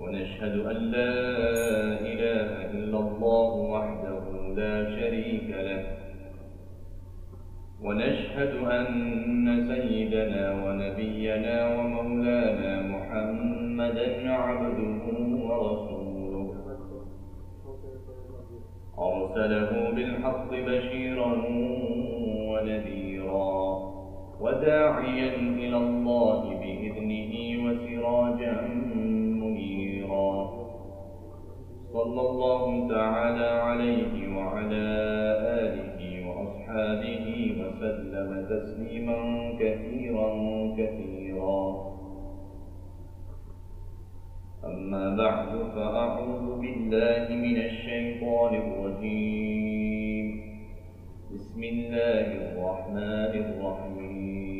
ونشهد أن لا إله إلا الله وحده لا شريك له. ونشهد أن سيدنا ونبينا ومولانا محمدا عبده ورسوله. أرسله بالحق بشيرا ونذيرا وداعيا إلى الله بإذنه وسراجا صلى الله تعالى عليه وعلى آله وأصحابه وسلم تسليما كثيرا كثيرا. أما بعد فأعوذ بالله من الشيطان الرجيم. بسم الله الرحمن الرحيم.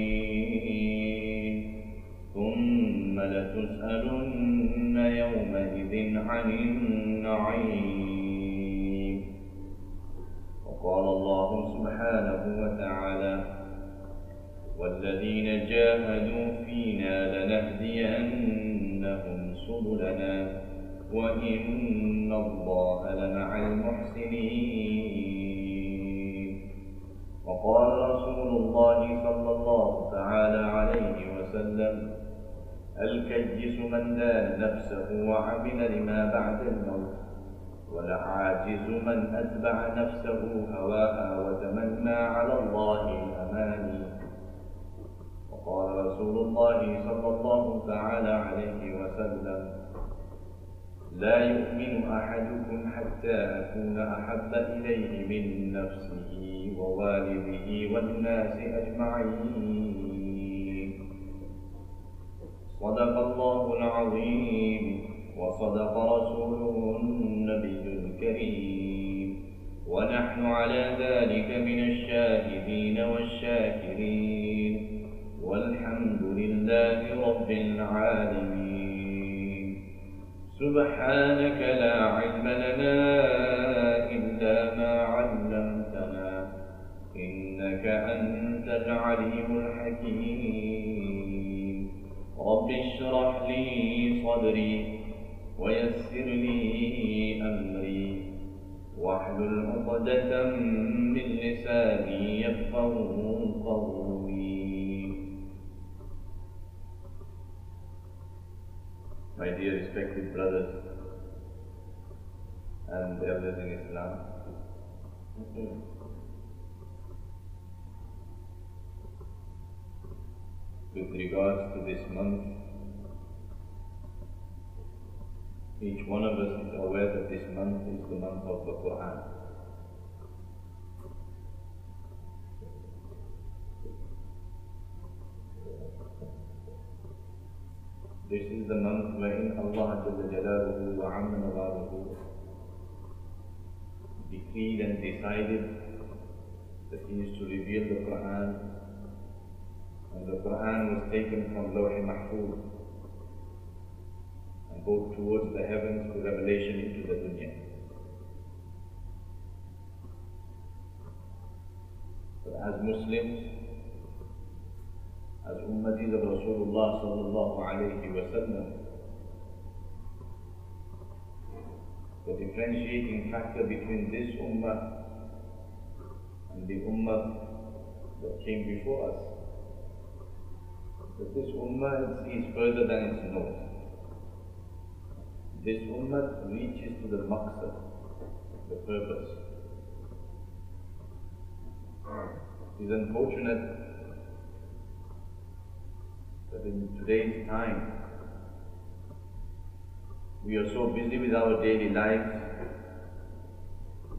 لتسألن يومئذ عن النعيم. وقال الله سبحانه وتعالى والذين جاهدوا فينا لنهدينهم سبلنا وإن الله لمع المحسنين. وقال رسول الله صلى الله تعالى عليه وسلم الكيس من دان نفسه وعمل لما بعد الموت والعاجز من أتبع نفسه هواها وتمنى على الله الأماني. وقال رسول الله صلى الله تعالى عليه وسلم لا يؤمن أحدكم حتى أكون أحب إليه من نفسه ووالده والناس أجمعين. صدق الله العظيم وصدق رسوله النبي الكريم. ونحن على ذلك من الشاهدين والشاكرين. والحمد لله رب العالمين. سبحانك لا علم لنا إلا ما علمتنا إنك أنت العليم الحكيم. رب اشرح لي صدري ويسر لي أمري. واحلل عقدة من لساني يفقه قولي. My dear respected brothers and elders in Islam, with regards to this month, each one of us is aware that this month is the month of the Quran. This is the month wherein Allah wa decreed and decided that He is to reveal the Quran and the Quran was taken from Lawh Mahfuz and brought towards the heavens to revelation into the dunya. But as Muslims, as Ummatis of Rasulullah sallallahu alayhi wa sallam, the differentiating factor between this Ummah and the Ummah that came before us that this ummah sees further than its nose. This ummah reaches to the maqsad, the purpose. It is unfortunate that in today's time we are so busy with our daily lives,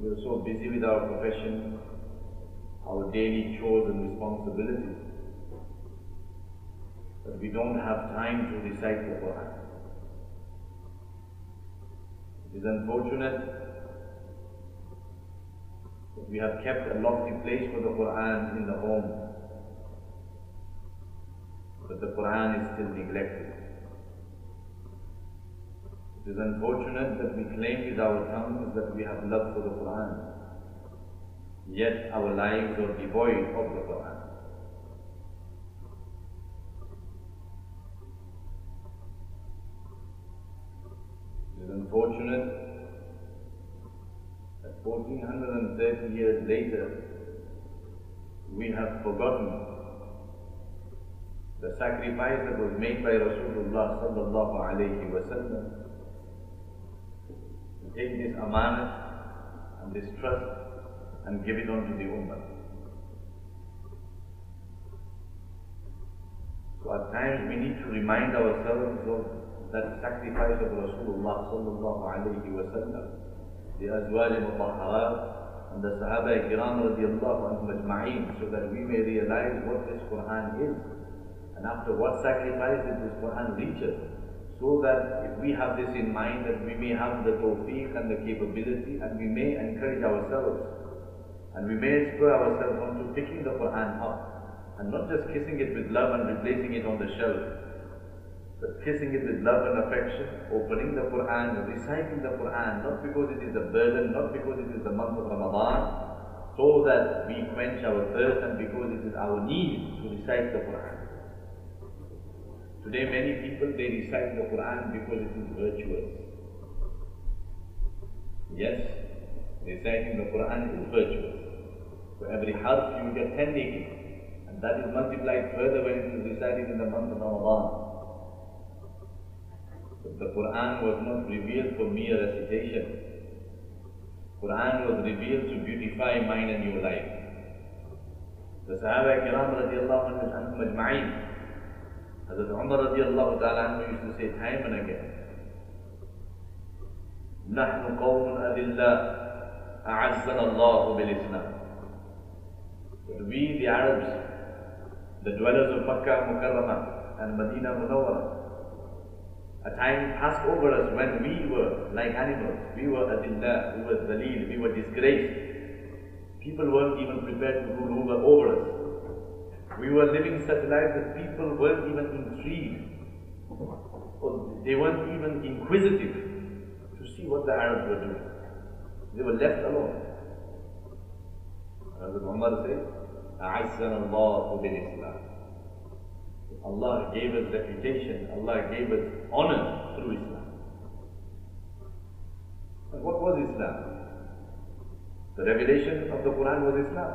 we are so busy with our profession, our daily chores and responsibilities, that we don't have time to recite the Quran. It is unfortunate that we have kept a lofty place for the Quran in the home, but the Quran is still neglected. It is unfortunate that we claim with our tongues that we have love for the Quran, yet our lives are devoid of the Quran. Unfortunate that 1430 years later, we have forgotten the sacrifice that was made by Rasulullah sallallahu alayhi wa sallam to take this amanah and this trust and give it on to the ummah. So at times we need to remind ourselves of that sacrifice of Rasulullah sallallahu alayhi wa sallam, the Azwaj al-Mutahharat and the Sahaba Kiram radiallahu ajma'een, so that we may realize what this Quran is and after what sacrifice this Quran reach us. So that if we have this in mind that we may have the tawfiq and the capability and we may encourage ourselves and we may spur ourselves onto picking the Quran up and not just kissing it with love and replacing it on the shelf, kissing it with love and affection, opening the Quran, reciting the Quran, not because it is a burden, not because it is the month of Ramadan, so that we quench our thirst and because it is our need to recite the Quran. Today many people, they recite the Quran because it is virtuous. Yes, reciting the Quran is virtuous. For every harf you get 10 naked. And that is multiplied further when it is recited in the month of Ramadan. The Quran was not revealed for mere recitation. Quran was revealed to beautify mine and your life. The Sahaba Kiram radiallahu anhum ajma'in. Hazrat Umar radiallahu ta'ala anhu used to say time and again, نحن قوم أذلاء أعزنا الله بالإسلام. But we the Arabs, the dwellers of Makkah Mukarramah and Medina Munawwarah, a time passed over us when we were like animals. We were adillah, we were zaleel, we were disgraced. People weren't even prepared to rule over, over us. We were living such lives that people weren't even intrigued. Or they weren't even inquisitive to see what the Arabs were doing. They were left alone. Hazrat Umar said, أعزنا الله بالإسلام. Allah gave us reputation, Allah gave us honor through Islam. But what was Islam? The revelation of the Quran was Islam.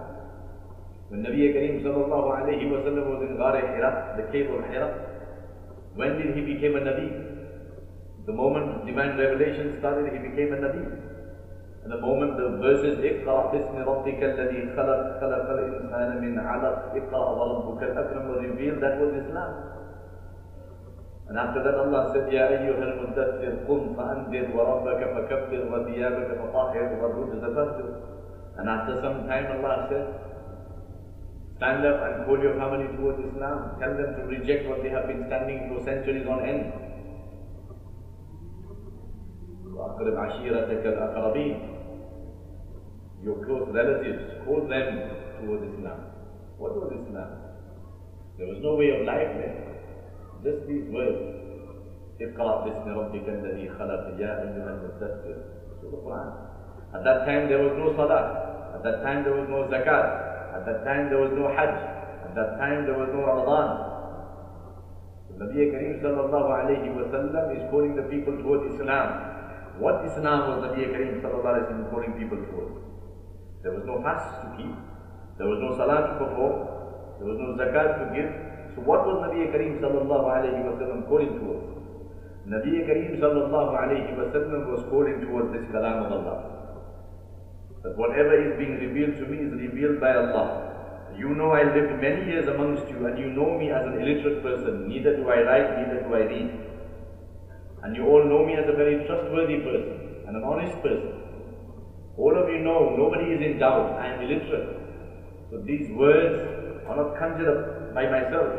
When Nabi Kareem sallallahu alayhi wa sallam was in Ghar Hira, the cave of Hira, when did he become a Nabi? The moment divine revelation started, he became a Nabi. And the moment the verses اقرأ باسم ربك الذي خلق خلق الإنسان من علق اقرأ وربك الأكرم was revealed, that was Islam. And after that Allah said, يا أيها المدثر قم فأنذر وربك فكبر وثيابك فطهر والرجز فاهجر. And after some time Allah said, stand up and call your family towards Islam. Tell them to reject what they have been standing for centuries on end. وأقرب عشيرتك الأقربين your close relatives, call them towards Islam. What was Islam? There was no way of life there. Just these words. اقرأ باسم ربك الذي خلق يا أيها المدثر. So the Quran. At that time there was no salah. At that time there was no zakat. At that time there was no hajj. At that time there was no Ramadan. The Nabi Kareem sallallahu alayhi wa sallam is calling the people towards Islam. What Islam was Nabi Kareem sallallahu alayhi wa sallam calling people towards? There was no fast to keep. There was no salah to perform. There was no zakat to give. So what was Nabi Kareem sallallahu alayhi wa sallam calling towards? Nabi Kareem sallallahu alayhi wa sallam was calling towards this kalam of Allah. That whatever is being revealed to me is revealed by Allah. You know I lived many years amongst you and you know me as an illiterate person. Neither do I write, neither do I read. And you all know me as a very trustworthy person and an honest person. All of you know, nobody is in doubt, I am illiterate. So these words are not conjured up by myself.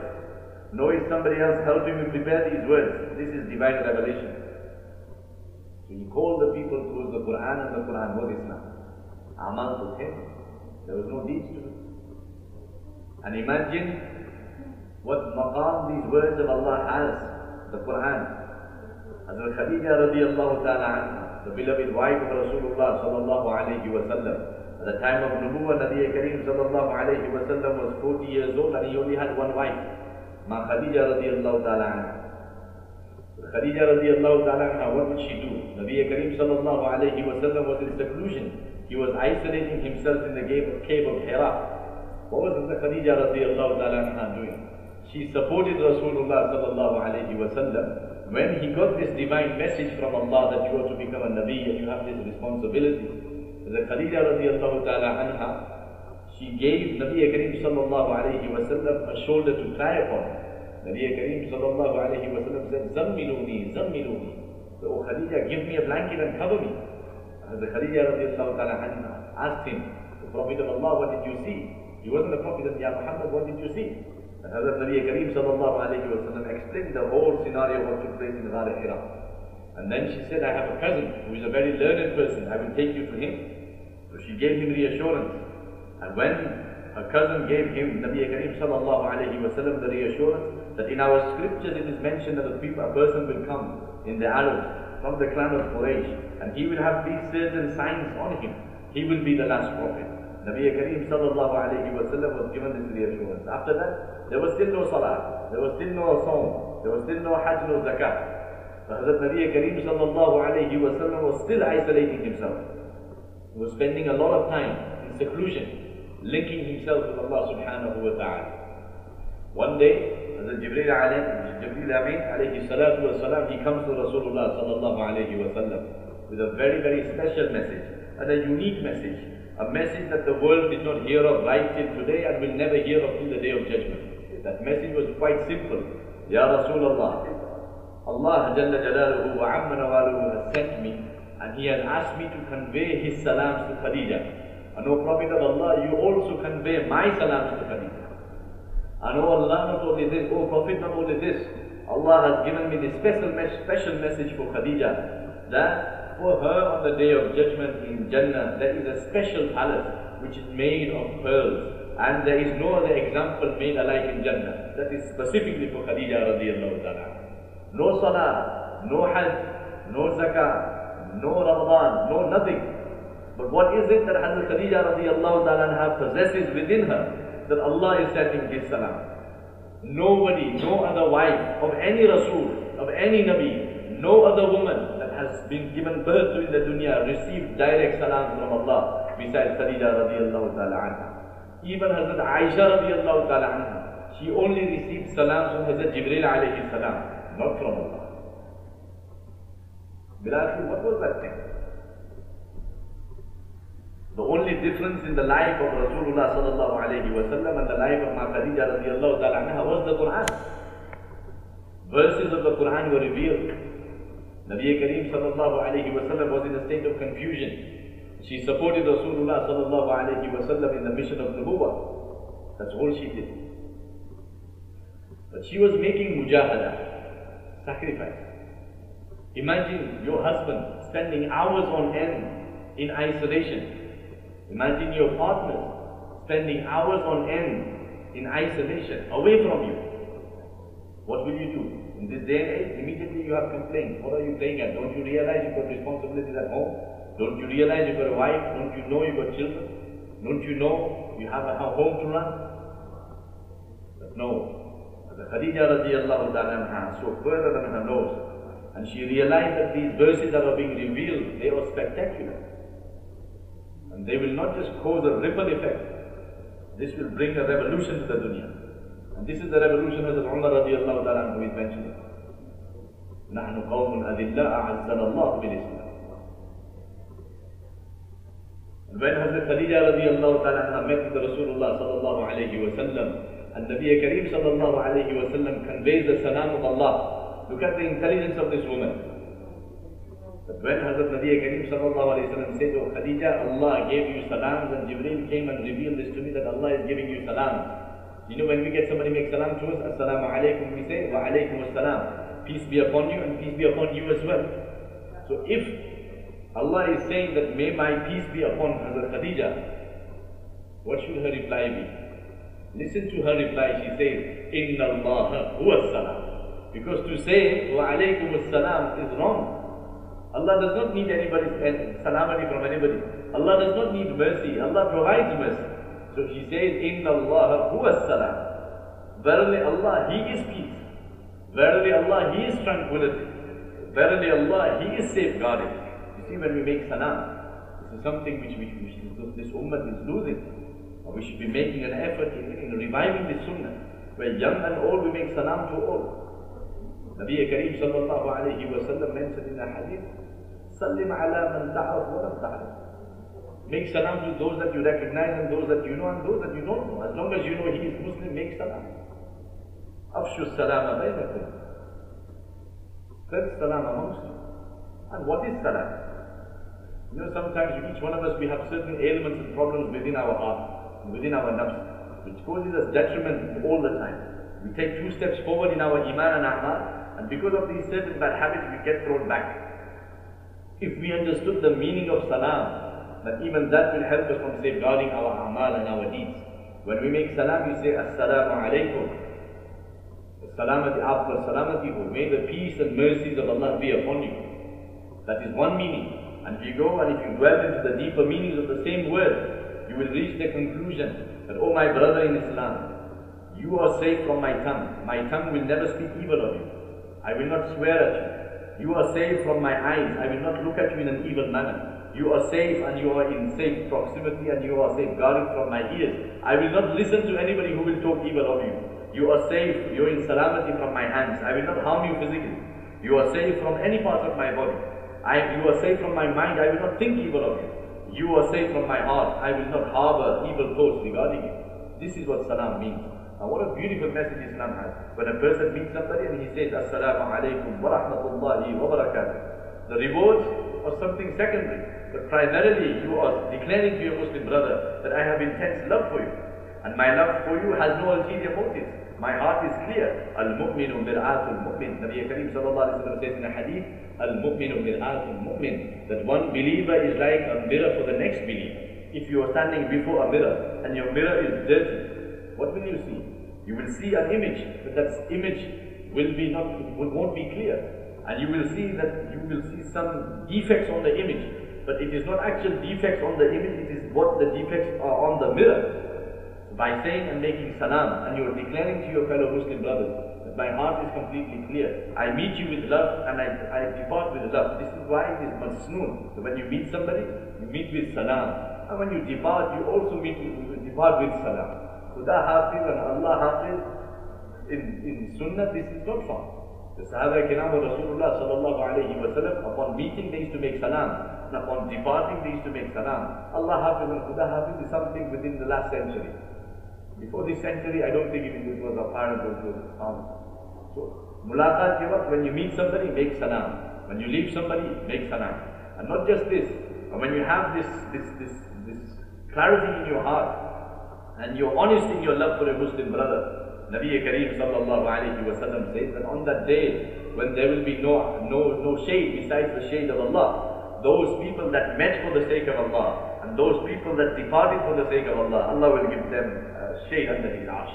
Nor is somebody else helping me prepare these words. This is divine revelation. So he called the people towards the Quran and the Quran was Islam. Amal was him. There was no deeds to do. And imagine what maqam these words of Allah has, the Quran. Hazrat Khadija radiallahu ta'ala anha, the beloved wife of Rasulullah sallallahu alayhi wa sallam. At the time of Nubuwa, Nabi Kareem sallallahu alayhi wa sallam was 40 years old and he only had one wife. Ma Khadija radiallahu ta'ala anha. Khadija radiallahu ta'ala anha, what would she do? Nabi Kareem sallallahu alayhi wa sallam was in seclusion. He was isolating himself in the cave of Hira. What was the Khadija radiallahu ta'ala anha doing? She supported Rasulullah sallallahu alayhi wa sallam when he got this divine message from Allah that you are to become a Nabi and you have this responsibility. The Khadija radiallahu ta'ala anha, she gave Nabi Kareem sallallahu alayhi wa sallam a shoulder to cry upon. Nabi Kareem sallallahu alayhi wa sallam said, Zammiluni, Zammiluni. So, oh Khadija, give me a blanket and cover me. And The Khadija radiallahu ta'ala anha asked him, the Prophet of Allah, what did you see? He wasn't the Prophet of Ya Muhammad, what did you see? Hazrat Nabi Kareem sallallahu alayhi wa sallam explained the whole scenario of what took place in Ghar Hira. And then she said, I have a cousin who is a very learned person. I will take you to him. So she gave him reassurance. And when her cousin gave him, Nabi Kareem sallallahu alayhi wa sallam, the reassurance that in our scriptures it is mentioned that a, person will come in the Arabs from the clan of Quraysh and he will have these certain signs on him. He will be the last prophet. Nabi Kareem sallallahu alayhi wa sallam was given this reassurance. After that, there was still no salah, there was still no sawm, there was still no hajj, no zakat. Hazrat Nabi Kareem sallallahu alayhi wa sallam was still isolating himself. He was spending a lot of time in seclusion, linking himself with Allah subhanahu wa ta'ala. One day, Hazrat Jibreel alayhi, Jibreel Amin alayhi salatu wa salam, he comes to Rasulullah sallallahu alayhi wa sallam with a very, very special message and a unique message a message that the world did not hear of right till today and will never hear of till the day of judgment. That message was quite simple. Ya Rasulullah, Allah Jalla Jalaluhu wa Amma Nawaluhu has sent me and He has asked me to convey His salams to Khadija. And O Prophet of Allah, you also convey my salams to Khadija. And O Allah, not only this, O Prophet, not only this, Allah has given me this special, special message for Khadija that for her on the day of judgment in Jannah, there is a special palace which is made of pearls. And there is no other example made alike in Jannah. That is specifically for Khadija radiallahu ta'ala. No salah, no hajj, no zakah, no Ramadan, no nothing. But what is it that Hazrat Khadija radiallahu ta'ala possesses within her that Allah is sending His salam? Nobody, no other wife of any Rasul, of any Nabi, no other woman that has been given birth to in the dunya received direct salam from Allah besides Khadija radiallahu ta'ala anha. Even Hazrat Aisha radiallahu ta'ala anha, she only received salam from Hazrat Jibreel alayhi salam, not from Allah. Bilal, what was that thing? The only difference in the life of Rasulullah sallallahu alayhi wa sallam and the life of Ma Khadija radiallahu ta'ala anha was the Quran. Verses of the Quran were revealed. Nabi Kareem sallallahu alayhi wa sallam was in a state of confusion. She supported Rasulullah sallallahu alayhi wa in the mission of Nubuwa. That's all she did. But she was making mujahada, sacrifice. Imagine your husband spending hours on end in isolation. Imagine your partner spending hours on end in isolation, away from you. What will you do? In this day and age, immediately you have complaints. What are you playing at? Don't you realize you've got responsibilities at home? Don't you realize you've got a wife? Don't you know you've got children? Don't you know you have a home to run? But no. The Khadija radiallahu ta'ala saw further than her nose. And she realized that these verses that are being revealed, they are spectacular. And they will not just cause a ripple effect. This will bring a revolution to the dunya. And this is the revolution that Umar radiallahu ta'ala anhu is mentioning. نحن قوم أذلاء أعزنا الله بالإسلام. when Hazrat Khadija radiallahu ta'ala met with Rasulullah sallallahu alayhi wa sallam, and Nabi Kareem sallallahu alayhi wa sallam conveys the salam of Allah. Look at the intelligence of this woman. But when Hazrat Nabi Kareem sallallahu alayhi wa sallam said, Oh Khadija, Allah gave you salams and Jibreel came and revealed this to me that Allah is giving you salams. You know when we get somebody make salam to us, Assalamu alaikum, we say, Wa alaikum assalam. Peace be upon you and peace be upon you as well. So if Allah is saying that may my peace be upon Hazrat Khadija, what should her reply be? Listen to her reply. She says, Inna Allah huwa salam. Because to say wa alaykum salam is wrong. Allah does not need anybody's salamati from anybody. Allah does not need mercy. Allah provides mercy. So she says, Inna Allah huwa salam. Verily Allah, He is peace. Verily Allah, He is tranquility. Verily Allah, He is safeguarding. See, when we make salam, this is something which, which, which this ummah is losing. Or we should be making an effort in, in reviving this sunnah, where young and old we make salam to all. Nabi Kareem sallallahu alayhi wa sallam mentioned in a hadith, Sallim ala man ta'araf wa. Make salam to those that you recognize and those that you know and those that you don't know. As long as you know he is Muslim, make salam. Afshu salama baynakum. Spread salam amongst you. And what is salam? You know, sometimes each one of us, we have certain ailments and problems within our heart, within our nafs, which causes us detriment all the time. We take two steps forward in our iman and amal, and because of these certain bad habits, we get thrown back. If we understood the meaning of salam, that even that will help us from safeguarding our amal and our deeds. When we make salam, we say, Assalamu alaikum. Salamati after salamati May the peace and mercies of Allah be upon you. That is one meaning. And if you go and if you dwell into the deeper meanings of the same word, you will reach the conclusion that, oh my brother in Islam, you are safe from my tongue. My tongue will never speak evil of you. I will not swear at you. You are safe from my eyes. I will not look at you in an evil manner. You are safe and you are in safe proximity and you are safe guarded from my ears. I will not listen to anybody who will talk evil of you. You are safe. You are in salamati from my hands. I will not harm you physically. You are safe from any part of my body. I, you are safe from my mind. I will not think evil of you. You are safe from my heart. I will not harbor evil thoughts regarding you. This is what salam means. Now what a beautiful message Islam has. When a person meets somebody and he says, Assalamu alaikum wa rahmatullahi wa barakatuh. The rewards are something secondary. But primarily you are declaring to your Muslim brother that I have intense love for you. And my love for you has no ulterior motives. My heart is clear. Al-mu'minu mir'atul mu'min. Nabi Kareem sallallahu alayhi wa sallam says in a hadith, Al-mu'minu mir'atul mu'min. That one believer is like a mirror for the next believer. If you are standing before a mirror and your mirror is dirty, what will you see? You will see an image, but that image will be not, won't be clear. And you will see that you will see some defects on the image, but it is not actual defects on the image, it is what the defects are on the mirror by saying and making salam and you are declaring to your fellow Muslim brothers that my heart is completely clear. I meet you with love and I, I depart with love. This is why it is masnoon. So when you meet somebody, you meet with salam. And when you depart, you also meet you depart with salam. Khuda hafiz and Allah hafiz in, in sunnah this is not found. The Sahaba Kiram of Rasulullah sallallahu alayhi wa sallam, upon meeting they used to make salam. And upon departing they used to make salam. Allah hafiz and Khuda hafiz is something within the last century. Before this century, I don't think it was apparent was found. So, mulaqat ke when you meet somebody, make salam. When you leave somebody, make salam. And not just this, but when you have this, this, this, this clarity in your heart, and you're honest in your love for a Muslim brother, Nabi Kareem sallallahu says that on that day, when there will be no, no, no shade besides the shade of Allah, those people that met for the sake of Allah, those people that departed for the sake of Allah, Allah will give them uh, shade under his arsh.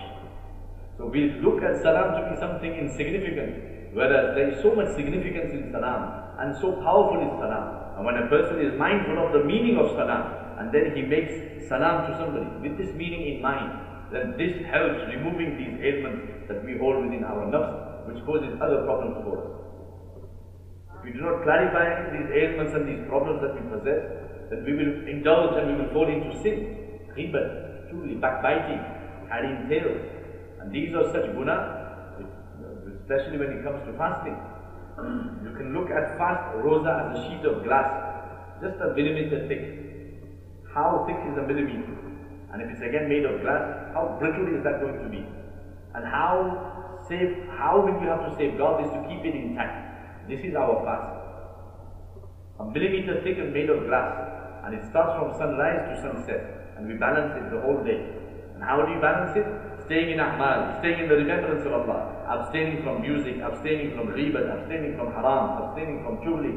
So we look at salam to be something insignificant, whereas there is so much significance in salam and so powerful is salam. And when a person is mindful of the meaning of salam and then he makes salam to somebody with this meaning in mind, then this helps removing these ailments that we hold within our nafs, which causes other problems for us. If we do not clarify these ailments and these problems that we possess, then we will indulge and we will fall into sin, ghibat, chugli backbiting, carrying tales. And these are such guna, especially when it comes to fasting. You can look at fast rosa as a sheet of glass, just a millimeter thick. How thick is a millimeter? And if it's again made of glass, how brittle is that going to be? And how safe, how will you have to safeguard this to keep it intact? This is our fast. A millimeter thick and made of glass. And it starts from sunrise to sunset. And we balance it the whole day. And how do you balance it? Staying in a'mal, staying in the remembrance of Allah, abstaining from music, abstaining from riba, abstaining from haram, abstaining from chugli,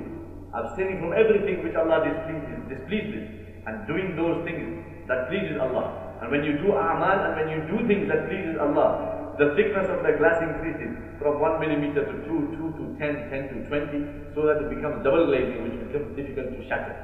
abstaining from everything which Allah displeases, displeased with, and doing those things that pleases Allah. And when you do a'mal and when you do things that pleases Allah, the thickness of the glass increases from 1 millimeter to 2, 2 to 10, 10 to 20, so that it becomes double glazing, which becomes difficult to shatter.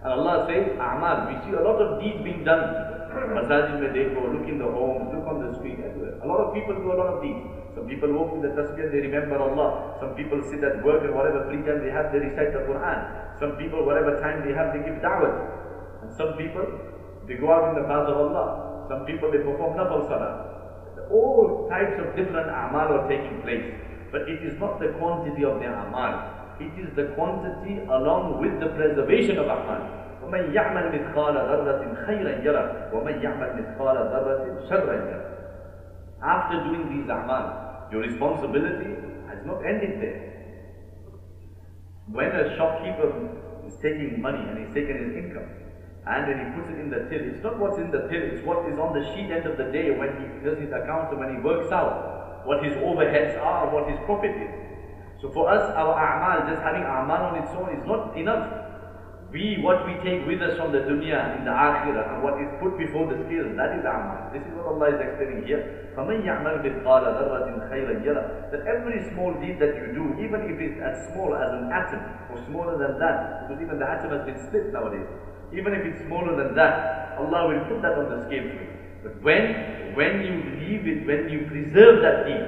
And Allah says, A'mal, we see a lot of deeds being done. Masajid they go look in the homes, look on the street, everywhere. A lot of people do a lot of deeds. Some people walk with the tasbih they remember Allah. Some people sit at work and whatever free time they have, they recite the Quran. Some people, whatever time they have, they give da'wah. And some people, they go out in the path of Allah. Some people, they perform nafal salah all types of different amal are taking place. But it is not the quantity of the amal. It is the quantity along with the preservation of amal. ومن يعمل مثقال ذرة خيرا يرى ومن يعمل مثقال ذرة شرا يرى After doing these amal, your responsibility has not ended there. When a shopkeeper is taking money and he's taken his income, and then he puts it in the till. It's not what's in the till, it's what is on the sheet end of the day when he does his account and when he works out what his overheads are what his profit is. So for us, our a'mal, just having a'mal on its own is not enough. We, what we take with us from the dunya in the akhirah and what is put before the scale, that is a'mal. This is what Allah is explaining here. فَمَنْ يَعْمَلْ مِثْقَالَ ذَرَّةٍ خَيْرًا يَرَى That every small deed that you do, even if it's as small as an atom, or smaller than that, because even the atom has been split nowadays, even if it's smaller than that, Allah will put that on the scale for you. But when, when you leave it, when you preserve that deed,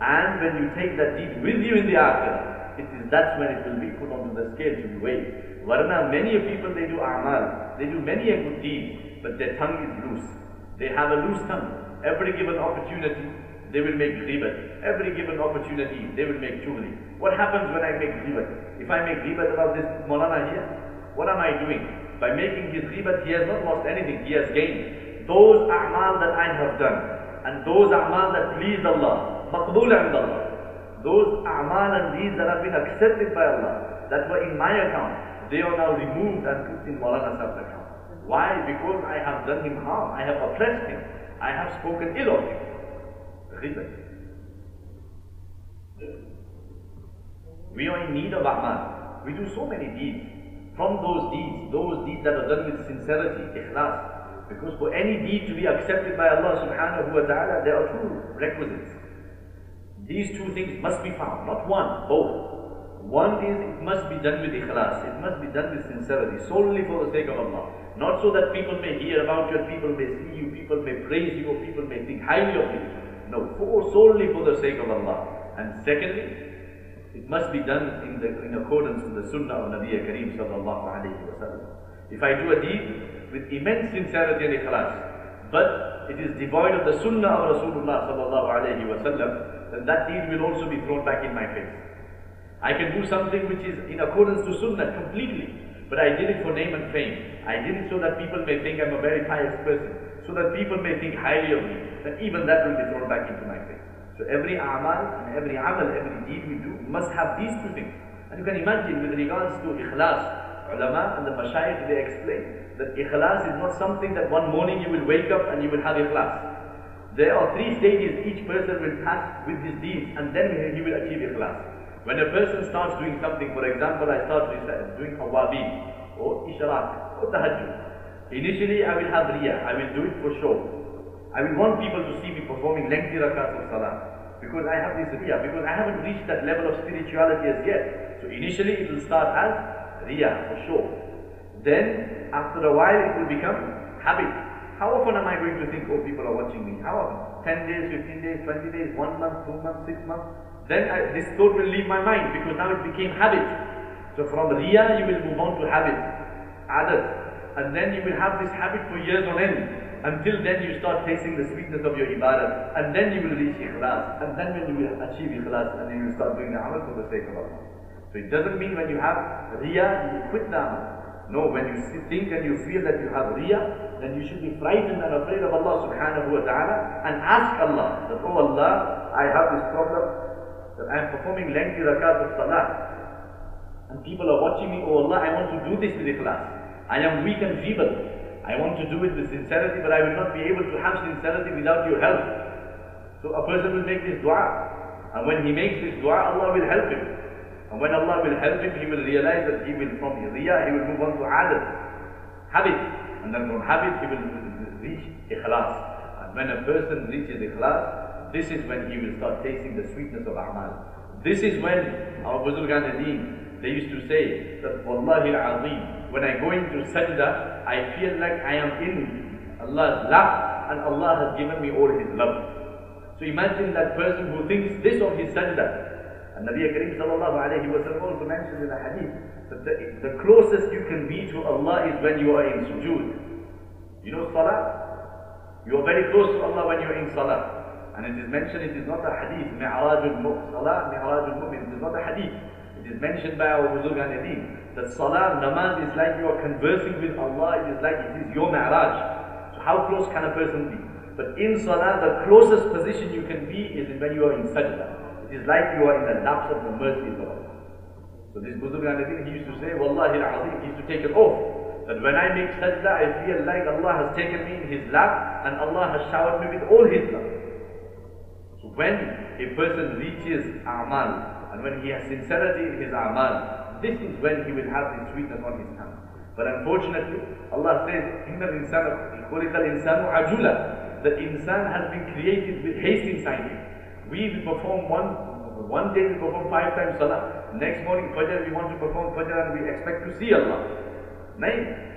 and when you take that deed with you in the akhirah, it is that's when it will be put onto the scale to be weighed. Varna, many people they do amal, they do many a good deed, but their tongue is loose. They have a loose tongue. Every given opportunity, they will make ghibat. Every given opportunity, they will make chugli. What happens when I make ghibat? If I make ghibat about this Molana here, what am I doing? By making his ghibat, he has not lost anything, he has gained. Those a'mal that I have done, and those a'mal that please Allah, maqbool indallah, those a'mal and deeds that have been accepted by Allah, that were in my account, they are now removed and put in Maulana Sahib's account. Why? Because I have done him harm, I have oppressed him, I have spoken ill of him. Ghibat. We are in need of a'mal. We do so many deeds from those deeds, those deeds that are done with sincerity, ikhlas. Because for any deed to be accepted by Allah subhanahu wa ta'ala, there are two requisites. These two things must be found, not one, both. One is it must be done with ikhlas, it must be done with sincerity, solely for the sake of Allah. Not so that people may hear about you, people may see you, people may praise you, or people may think highly of you. No, for solely for the sake of Allah. And secondly, it must be done in, the, in accordance with the sunnah of Nabi Kareem sallallahu alayhi wa If I do a deed with immense sincerity and ikhlas, but it is devoid of the sunnah of Rasulullah sallallahu alayhi wa then that deed will also be thrown back in my face. I can do something which is in accordance to sunnah completely, but I did it for name and fame. I did it so that people may think I'm a very pious person, so that people may think highly of me, then even that will be thrown back into my face. So every amal and every amal, every deed we do must have these two things. And you can imagine with regards to ikhlas, ulama and the mashayikh they explain that ikhlas is not something that one morning you will wake up and you will have ikhlas. There are three stages each person will pass with his deeds and then he will achieve ikhlas. When a person starts doing something, for example, I start doing awabin or isharat or tahajjud. Initially I will have riyah, I will do it for show. I will want people to see me performing lengthy rakats of salah. Because I have this riyah, because I haven't reached that level of spirituality as yet. So initially it will start as riyah, for sure. Then, after a while, it will become habit. How often am I going to think, oh, people are watching me? How often? 10 days, 15 days, 20 days, 1 month, 2 months, 6 months? Then I, this thought will leave my mind because now it became habit. So from riyah, you will move on to habit, adat. And then you will have this habit for years on end. Until then you start tasting the sweetness of your ibadah. And then you will reach ikhlas. And then when you will achieve ikhlas, and then you will start doing the amal for the sake of Allah. So it doesn't mean when you have riyah, you quit the amal. No, when you think and you feel that you have riyah, then you should be frightened and afraid of Allah subhanahu wa ta'ala and ask Allah that, oh Allah, I have this problem that I am performing lengthy rakat of salah. And people are watching me, oh Allah, I want to do this with ikhlas. I am weak and feeble. I want to do it with sincerity, but I will not be able to have sincerity without your help. So a person will make this dua. And when he makes this dua, Allah will help him. And when Allah will help him, he will realize that he will, from riyah, he will move on to adat, habit. And then from habit, he will reach ikhlas. And when a person reaches ikhlas, this is when he will start tasting the sweetness of amal. This is when our Buzurgan-e-Deen, they used to say that Wallahi al-Azim, when I go into sajda, I feel like I am in Allah's lap and Allah has given me all His love. So imagine that person who thinks this of his sajda. And Nabi Kareem sallallahu alayhi wa sallam also mentioned in the hadith that the, the closest you can be to Allah is when you are in sujood. You know salah? You are very close to Allah when you are in salah. And it is mentioned, it is not a hadith, mi'rajul salah, mi'rajul mu'min, it is not a hadith. Is mentioned by our Buzurgan-e-Deen that salah, namaz is like you are conversing with Allah, it is like it is your mi'raj. So how close can a person be? But in salah, the closest position you can be is when you are in sajda. It is like you are in the laps of the mercies of Allah. So this Buzurg he used to say, Wallahi al-Azim, he used to take it off. That when I make sajda, I feel like Allah has taken me in His lap and Allah has showered me with all His love. So when a person reaches amal and when he has sincerity in his amal, this is when he will have the sweetness on his tongue. But unfortunately, Allah says, إِنَّ الْإِنسَانَ خُلِقَ الْإِنسَانُ عَجُولًا the insan has been created with haste inside him. We perform one, one day we perform five times salah. Next morning Fajr we want to perform Fajr and we expect to see Allah. Nay.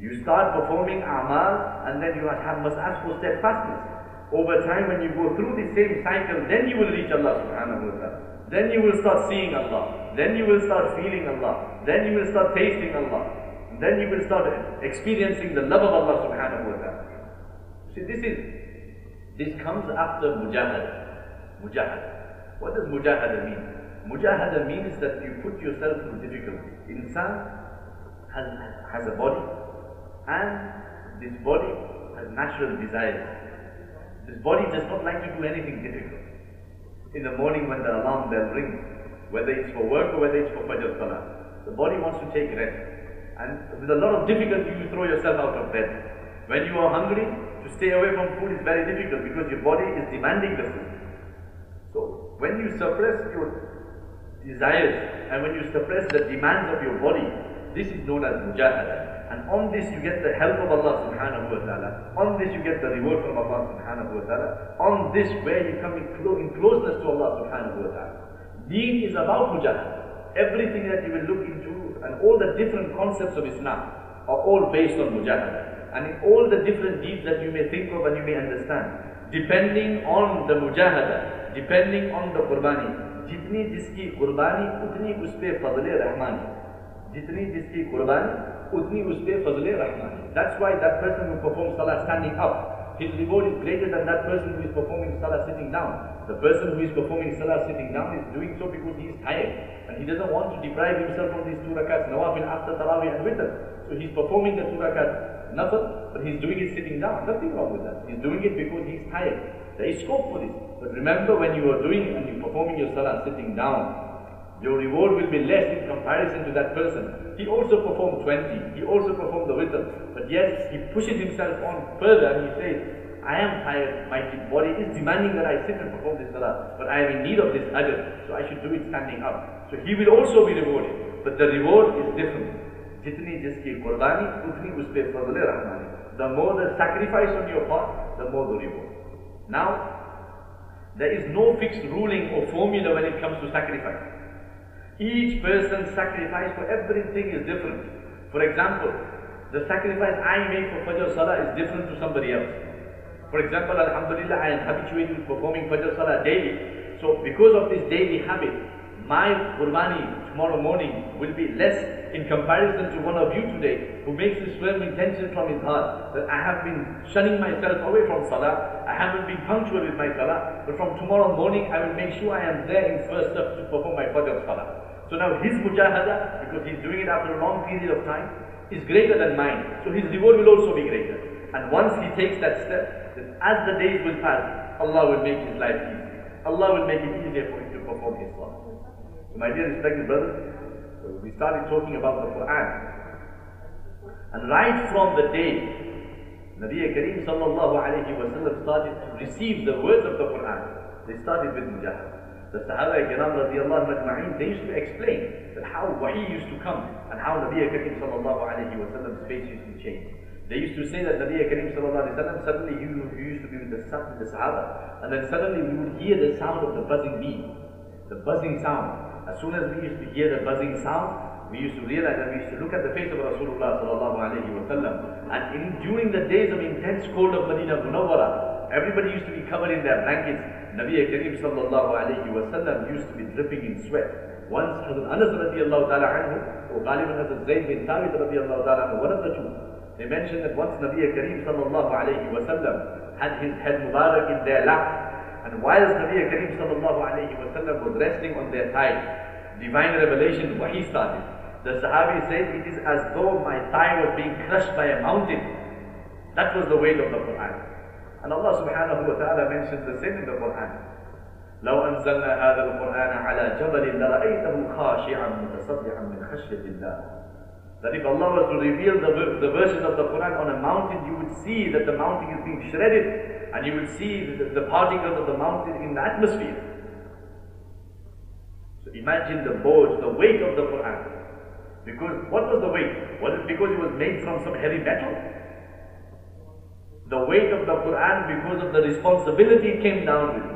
You start performing amal and then you have, must ask for steadfastness. Over time when you go through the same cycle, then you will reach Allah subhanahu wa ta'ala. Then you will start seeing Allah. Then you will start feeling Allah. Then you will start tasting Allah. Then you will start experiencing the love of Allah subhanahu wa ta'ala. See, this is, this comes after mujahada. Mujahada. What does mujahada mean? Mujahada means that you put yourself through difficulty. Insan has, has a body, and this body has natural desires. This body does not like to do anything difficult. In the morning when the alarm bell rings, whether it's for work or whether it's for Fajr Salah, the body wants to take rest. And with a lot of difficulty, you throw yourself out of bed. When you are hungry, to stay away from food is very difficult because your body is demanding the food. So when you suppress your desires and when you suppress the demands of your body, this is known as mujahada. And on this you get the help of Allah subhanahu wa ta'ala. On this you get the reward from Allah subhanahu wa ta'ala. On this where you come in, clo in closeness to Allah subhanahu wa ta'ala. Deen is about mujahada. Everything that you will look into and all the different concepts of Islam are all based on mujahada and in all the different deeds that you may think of and you may understand, depending on the mujahada, depending on the qurbani, जितनी जिसकी कुर्बानी उतनी उस पर फजल रहमानी जितनी जिसकी कुर्बानी उतनी उस पर फजल Rahmani That's why that person who performs salah standing up, his reward is greater than that person who is performing salah sitting down. The person who is performing salah sitting down is doing so because he is tired and he doesn't want to deprive himself from these two rakats, nawafil after tarawih and witr. So he's performing the two rakats Nothing, but he's doing it sitting down. Nothing wrong with that. He's doing it because he's tired. There is scope for this. But remember when you are doing and you're performing your salah sitting down, your reward will be less in comparison to that person. He also performed 20, he also performed the witr, but yet he pushes himself on further and he says, I am tired, my body is demanding that I sit and perform this salah, but I am in need of this adab, so I should do it standing up. So he will also be rewarded, but the reward is different. Jitni जिसकी कुर्बानी utni uspe पर rahmani. the more the sacrifice on your part, the more the reward. Now, there is no fixed ruling or formula when it comes to sacrifice each person's sacrifice for everything is different. For example the sacrifice I make for Fajr Salah is different to somebody else. For example Alhamdulillah I am habituated to performing Fajr Salah daily. So because of this daily habit my qurbani tomorrow morning will be less in comparison to one of you today who makes this firm intention from his heart that I have been shunning myself away from salah, I haven't been punctual with my salah, but from tomorrow morning I will make sure I am there in first step to perform my fajr salah. So now his mujahada, because he's doing it after a long period of time, is greater than mine. So his reward will also be greater. And once he takes that step, then as the days will pass, Allah will make his life easy. Allah will make it easier for him to perform his salah. My dear respected brothers, we started talking about the Quran. And right from the day Nabi Kareem sallallahu alayhi wa started to receive the words of the Quran, they started with mujahid. The Sahaba Kiram radiallahu majma'in, they used to explain that how wahi used to come and how Nabi Kareem sallallahu alayhi wa sallam's face used to change. They used to say that Nabi Kareem sallallahu alayhi wa sallam, suddenly he, used to be with the, with the Sahaba, and then suddenly we would hear the sound of the buzzing bee, the buzzing sound. As soon as we used to hear the buzzing sound, we used to realize that we used to look at the face of Rasulullah sallallahu alayhi wa sallam. And in, during the days of intense cold of Medina Munawwara, everybody used to be covered in their blankets. Nabi Kareem sallallahu alayhi wa sallam used to be dripping in sweat. Once Hazrat Anas radiallahu ta'ala anhu, or Ghaliban Hazrat Zayd bin Thabit radiallahu ta'ala anhu, one of the two, they mentioned that once Nabi Kareem sallallahu alayhi wa sallam had his head Mubarak in their lap, and whilst Nabi Kareem sallallahu alayhi wa sallam was resting on their thigh, divine revelation, wahi started. The Sahabi said, it is as though my thigh was being crushed by a mountain. That was the weight of the Quran. And Allah subhanahu wa ta'ala mentions the same in the Quran. لو أنزلنا هذا القرآن على جبل لرأيته خاشعا متصدعا من خشية الله that if Allah was to reveal the, the verses of the Quran on a mountain, you would see that the mountain is being shredded and you will see the, the particles of the mountain in the atmosphere. So imagine the boat, the weight of the Quran. Because what was the weight? Was it because it was made from some heavy metal? The weight of the Quran because of the responsibility it came down with.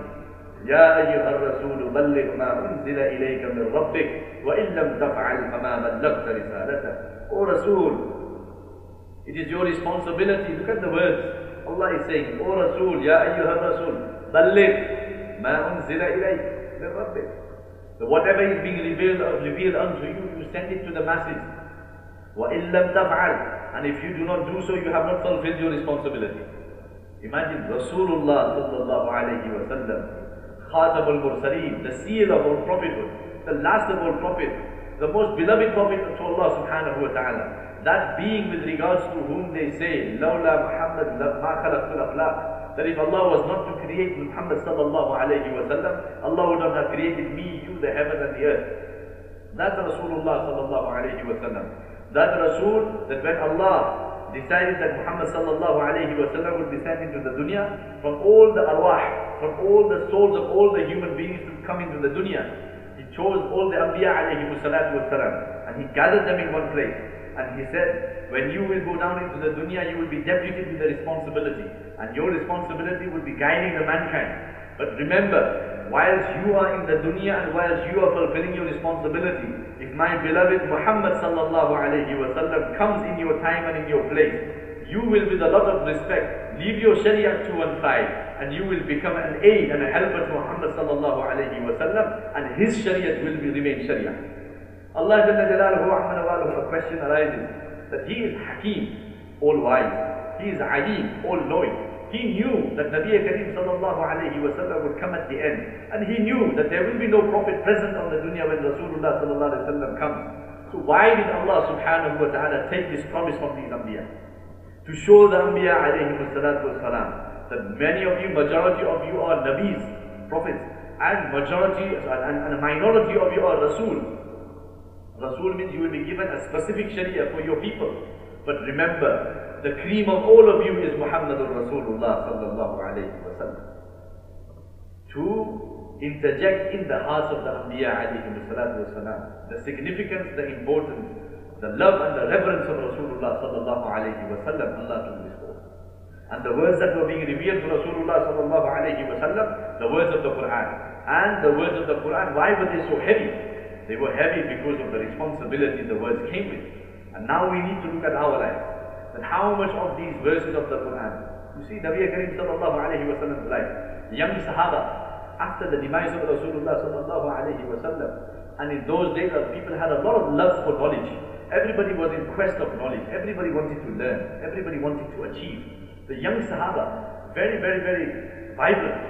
يا أيها الرسول بلغ ما أنزل إليك من ربك وإن لم تفعل فما بلغت رسالته. O Rasul, it is your responsibility. Look at the words. Allah is saying, O Rasul, Ya ayyuha Rasul, balligh ma unzila ilayk min rabbik. So whatever is being revealed, revealed unto you, you send it to the masses. And if you do not do so, you have not fulfilled your responsibility. Imagine Rasulullah sallallahu alayhi wa sallam, Khatam al-Mursaleen, the seal of all prophethood, the last of all prophets, the most beloved prophet to Allah subhanahu wa ta'ala. That being with regards to whom they say, لَوْلَا مُحَمَّدْ لَمَّا خَلَقْتُ الْأَخْلَاقِ that if Allah was not to create Muhammad sallallahu alayhi wa sallam, Allah would not have created me, you, the heaven and the earth. That's Rasulullah sallallahu alayhi wa sallam. That Rasul, that when Allah decided that Muhammad sallallahu alayhi wa sallam would be sent into the dunya, from all the arwah, from all the souls of all the human beings to come into the dunya, He chose all the Anbiya alayhi wa sallam, and He gathered them in one place. And he said, when you will go down into the dunya, you will be deputed with the responsibility. And your responsibility will be guiding the mankind. But remember, whilst you are in the dunya and whilst you are fulfilling your responsibility, if my beloved Muhammad sallallahu alayhi wa sallam comes in your time and in your place, you will with a lot of respect leave your sharia to one side and you will become an aid and a helper to Muhammad sallallahu alayhi wa sallam and his sharia will be remain sharia. Allah a question arises that He is Hakim, all wise. He is Alim, all knowing. He knew that Nabi Kareem sallallahu alayhi wa would come at the end. And he knew that there will be no prophet present on the dunya when Rasulullah sallallahu alayhi wa comes. So why did Allah subhanahu wa ta'ala take this promise from these Anbiya? To show the Anbiya alayhi salam that many of you, majority of you are Nabis, prophets, and majority and, and a minority of you are Rasul. Rasul means you will be given a specific Sharia for your people. But remember, the cream of all of you is Muhammadur Rasulullah sallallahu alayhi wa sallam. To interject in the hearts of the Anbiya alayhi wasalam, the significance, the importance, the love and the reverence of Rasulullah sallallahu alayhi wa sallam, Allah took this forth. And the words that were being revealed to Rasulullah sallallahu alayhi wa sallam, the words of the Quran. And the words of the Quran, why were they so heavy? They were heavy because of the responsibility the words came with. And now we need to look at our lives. That how much of these verses of the Quran. You see, Nabi Karim sallallahu alayhi wa sallam's life. Young Sahaba, after the demise of Rasulullah sallallahu alayhi wa sallam, And in those days, people had a lot of love for knowledge. Everybody was in quest of knowledge. Everybody wanted to learn. Everybody wanted to achieve. The young Sahaba, very, very, very vibrant.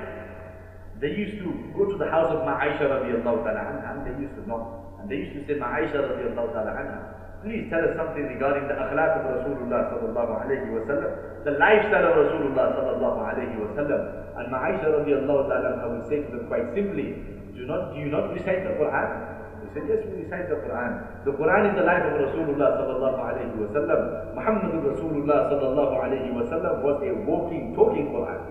They used to go to the house of Ma'aisha radiallahu ta'ala anha and they used to knock. And they used to say, Ma'aisha radiallahu ta'ala anha, please tell us something regarding the akhlaq of Rasulullah sallallahu alayhi wa sallam, the lifestyle of Rasulullah sallallahu alayhi wa sallam. And Ma'aisha radiallahu ta'ala anha would say to them quite simply, do, not, do you not recite the Quran? They said, yes, we recite the Quran. The Quran is the life of Rasulullah sallallahu alayhi wa sallam. Muhammadur Rasulullah sallallahu alayhi wa sallam was a walking, talking Quran.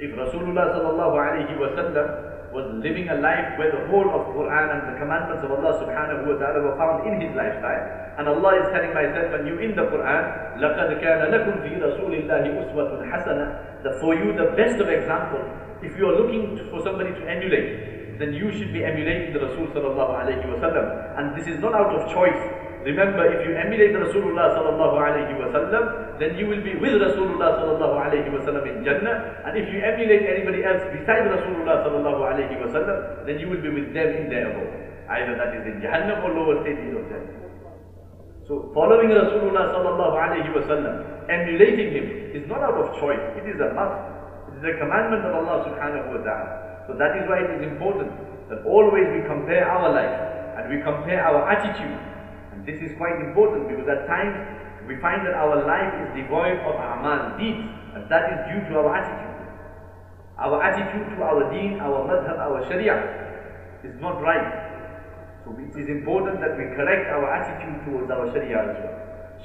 If Rasulullah sallallahu alayhi wa sallam was living a life where the whole of Quran and the commandments of Allah subhanahu wa ta'ala were found in his lifestyle, and Allah is telling myself and you in the Quran, لَقَدْ كَانَ لَكُمْ فِي رَسُولِ اللَّهِ أُسْوَةٌ حَسَنَةٌ That for you the best of example, if you are looking for somebody to emulate, then you should be emulating the Rasul sallallahu alayhi wa sallam. And this is not out of choice. Remember, if you emulate Rasulullah sallallahu alayhi wa sallam, then you will be with Rasulullah sallallahu alayhi wa sallam in Jannah. And if you emulate anybody else besides Rasulullah sallallahu alayhi wa sallam, then you will be with them in their abode. Either that is in Jahannam or lower stages of Jannah. So following Rasulullah sallallahu alayhi wa sallam, emulating him is not out of choice, it is a must. It is a commandment of Allah subhanahu wa ta'ala. So that is why it is important that always we compare our life and we compare our attitude this is quite important because at times we find that our life is devoid of amal, deeds, and that is due to our attitude. Our attitude to our deen, our madhab, our sharia is not right. So it is important that we correct our attitude towards our sharia as well.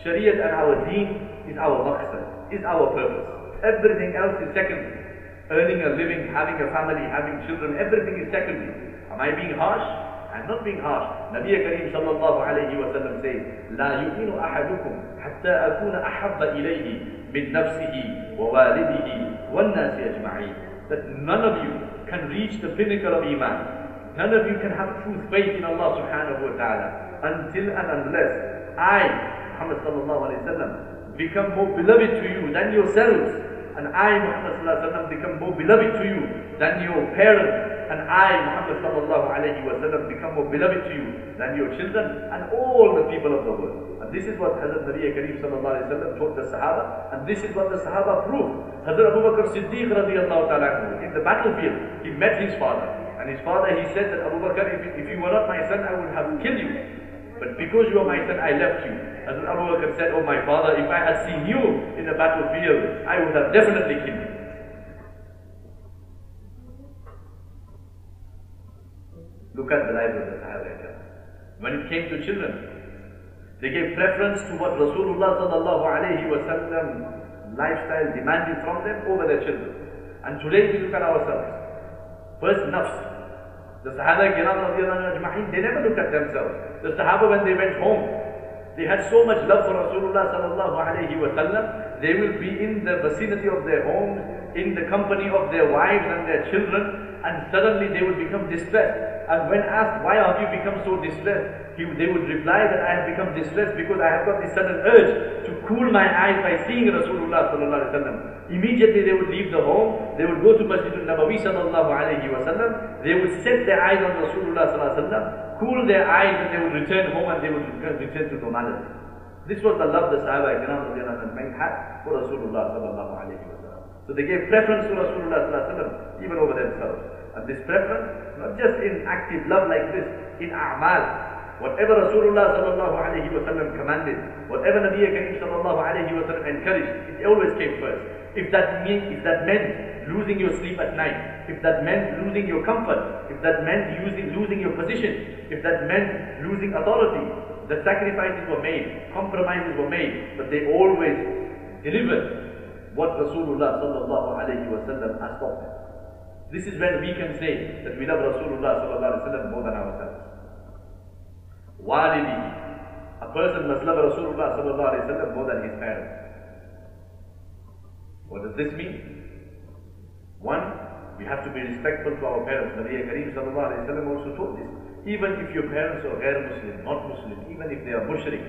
Sharia and our deen is our maqsad, is our purpose. Everything else is secondary. Earning a living, having a family, having children, everything is secondary. Am I being harsh? I'm not being harsh. Nabi Kareem sallallahu alayhi wa sallam says, لا يؤمن أحدكم حتى أكون أحب إليه من نفسه ووالده والناس أجمعين. That none of you can reach the pinnacle of Iman. None of you can have true faith in Allah subhanahu wa ta'ala until and unless I, Muhammad sallallahu alayhi wa sallam, become more beloved to you than yourselves. And I, Muhammad sallallahu alayhi wa sallam, become more beloved to you than your parents and I, Muhammad sallallahu alayhi wa sallam, become more beloved to you than your children and all the people of the world. And this is what Hazrat Nabi Kareem sallallahu alayhi wa sallam taught the Sahaba, and this is what the Sahaba proved. Hazrat Abu Bakr Siddiq radiallahu ta'ala in the battlefield, he met his father. And his father, he said that Abu Bakr, if, if you were not my son, I would have killed you. But because you are my son, I left you. Hazrat Abu Bakr said, Oh my father, if I had seen you in the battlefield, I would have definitely killed you. Look at the life of the Sahaba. When it came to children, they gave preference to what Rasulullah sallallahu alayhi wa sallam lifestyle demanded from them over their children. And today we look at ourselves. First nafs. The Sahaba kiram ajma'in, they never looked at themselves. The Sahaba when they went home, they had so much love for Rasulullah sallallahu alayhi wa sallam, they will be in the vicinity of their homes, in the company of their wives and their children, and suddenly they would become distressed. And when asked, why have you become so distressed? He, they would reply that I have become distressed because I have got this sudden urge to cool my eyes by seeing Rasulullah sallallahu alaihi wasallam. Immediately they would leave the home, they would go to Masjid al-Nabawi sallallahu alaihi wasallam, they would set their eyes on Rasulullah sallallahu alaihi wasallam, cool their eyes and they would return home and they would return to normality. This was the love the Sahaba Ikram had for Rasulullah sallallahu alaihi wasallam. So they gave preference to Rasulullah sallallahu even over themselves. And this preference, not just in active love like this, in a'mal. Whatever Rasulullah sallallahu alayhi wa sallam commanded, whatever Nabi Kareem sallallahu alayhi wa sallam encouraged, it always came first. If that, mean, if that meant losing your sleep at night, if that meant losing your comfort, if that meant using, losing your position, if that meant losing authority, the sacrifices were made, compromises were made, but they always delivered what Rasulullah sallallahu alayhi wa sallam has taught them. This is when we can say that we love Rasulullah more than ourselves. Walidi. A person must love Rasulullah more than his parents. What does this mean? One, we have to be respectful to our parents. Nabi Kareem also taught this. Even if your parents are ghair Muslim, not Muslim, even if they are mushrik,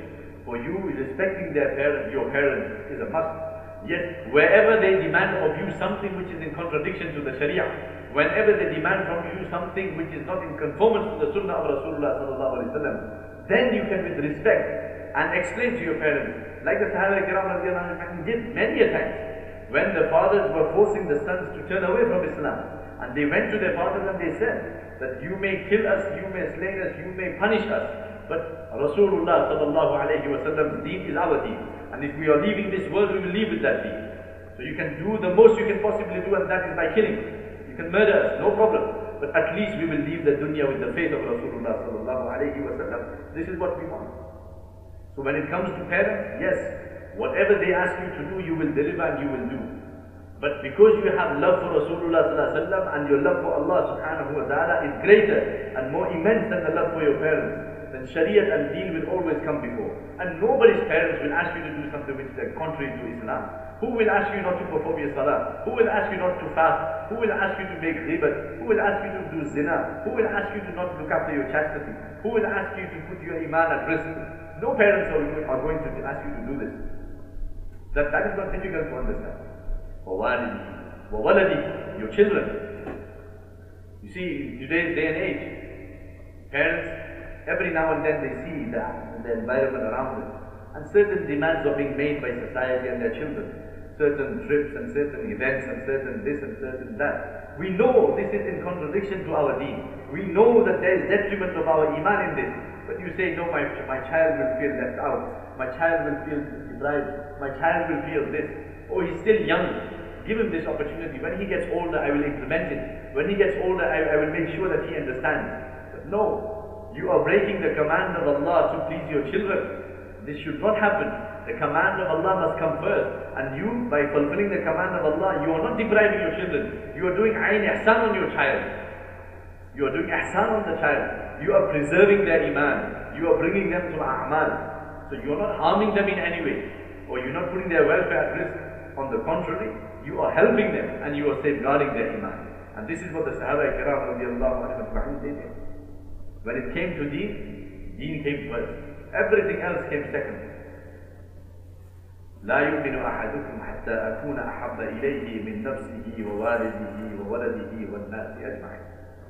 for you respecting their parents, your parents is a must. Yes, wherever they demand of you something which is in contradiction to the Sharia, whenever they demand from you something which is not in conformance to the sunnah of Rasulullah then you can with respect and explain to your parents, like the Sahaba Kiram did many a times, when the fathers were forcing the sons to turn away from Islam, and they went to their fathers and they said that you may kill us, you may slay us, you may punish us, but Rasulullah sallallahu alayhi wa sallam's deen is our deen. And if we are leaving this world, we will leave with that deen. So you can do the most you can possibly do and that is by killing. You can murder us, no problem. But at least we will leave the dunya with the faith of Rasulullah. This is what we want. So when it comes to parents, yes, whatever they ask you to do, you will deliver and you will do. But because you have love for Rasulullah and your love for Allah subhanahu wa ta'ala is greater and more immense than the love for your parents, then Shariah and Deen will always come before. And nobody's parents will ask you to do something which is contrary to Islam. Who will ask you not to perform your salah? Who will ask you not to fast? Who will ask you to make ribat? Who will ask you to do zina? Who will ask you to not look after your chastity? Who will ask you to put your iman at risk? No parents are going to ask you to do this. That, that is not difficult to understand. وَوَالِدِهِ وَوَلَدِهِ Your children. You see, in today's day and age, parents, every now and then they see the, the environment around them. And certain demands are being made by society and their children. Certain trips and certain events and certain this and certain that. We know this is in contradiction to our deen. We know that there is detriment of our iman in this. But you say, no, my, my child will feel left out. My child will feel deprived. My child will feel this. Oh, he's still young. Give him this opportunity. When he gets older, I will implement it. When he gets older, I, I will make sure that he understands. But no, you are breaking the command of Allah to please your children. This should not happen. The command of Allah must come first. And you, by fulfilling the command of Allah, you are not depriving your children. You are doing ayn ihsan on your child. You are doing ihsan on the child. You are preserving their iman. You are bringing them to a'mal. So you are not harming them in any way. Or you are not putting their welfare at risk. On the contrary, you are helping them and you are safeguarding their iman. And this is what the Sahaba Ikram did. When it came to deen, deen came first. Everything else came second. لا يؤمن أحدكم حتى أكون أحب إليه من نفسه ووالده وولده والناس أجمعين.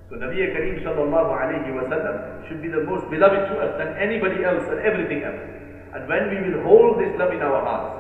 So Nabi Kareem sallallahu alayhi wa sallam should be the most beloved to us than anybody else and everything else. And when we will hold this love in our hearts,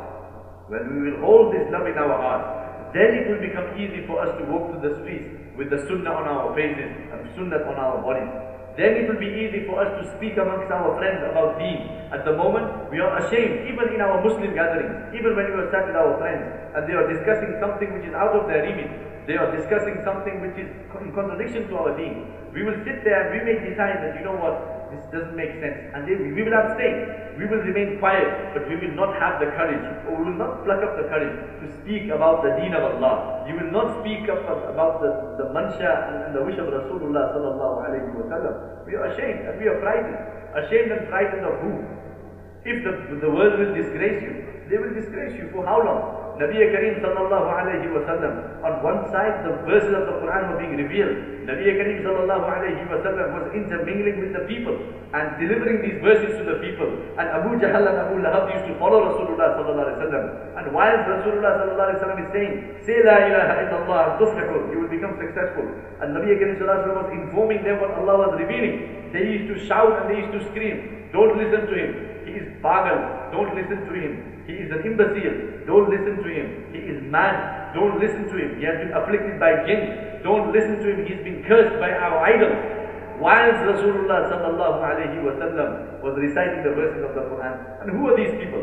when we will hold this love in our hearts, then it will become easy for us to walk through the streets with the sunnah on our faces and sunnah on our bodies. Then it will be easy for us to speak amongst our friends about deen. At the moment, we are ashamed, even in our Muslim gatherings, even when we are sat with our friends, and they are discussing something which is out of their remit. They are discussing something which is in contradiction to our deen. We will sit there and we may decide that, you know what, this doesn't make sense. And then we will abstain. We will remain quiet, but we will not have the courage, or we will not pluck up the courage to speak about the deen of Allah. You will not speak up about the, the mansha and, the wish of Rasulullah sallallahu alayhi wa sallam. We are ashamed and we are frightened. Ashamed and frightened of who? If the, the world will disgrace you, they will disgrace you for how long? Nabi Kareem sallallahu alayhi wa sallam, on one side the verses of the Quran were being revealed. Nabi Kareem sallallahu alayhi wa sallam was intermingling with the people and delivering these verses to the people. And Abu Jahl and Abu Lahab used to follow Rasulullah sallallahu alayhi wa sallam. And while Rasulullah sallallahu alayhi wa sallam is saying, say la ilaha illallah tuflihu, you will become successful. And Nabi Kareem sallallahu alayhi wa sallam was informing them what Allah was revealing. They used to shout and they used to scream, don't listen to him. Is pagal, don't listen to him. He is an imbecile. Don't listen to him. He is mad. Don't listen to him. He has been afflicted by jinn. Don't listen to him. He's been cursed by our idols. Whilst Rasulullah sallallahu alayhi wa sallam was reciting the verses of the Quran. And who are these people?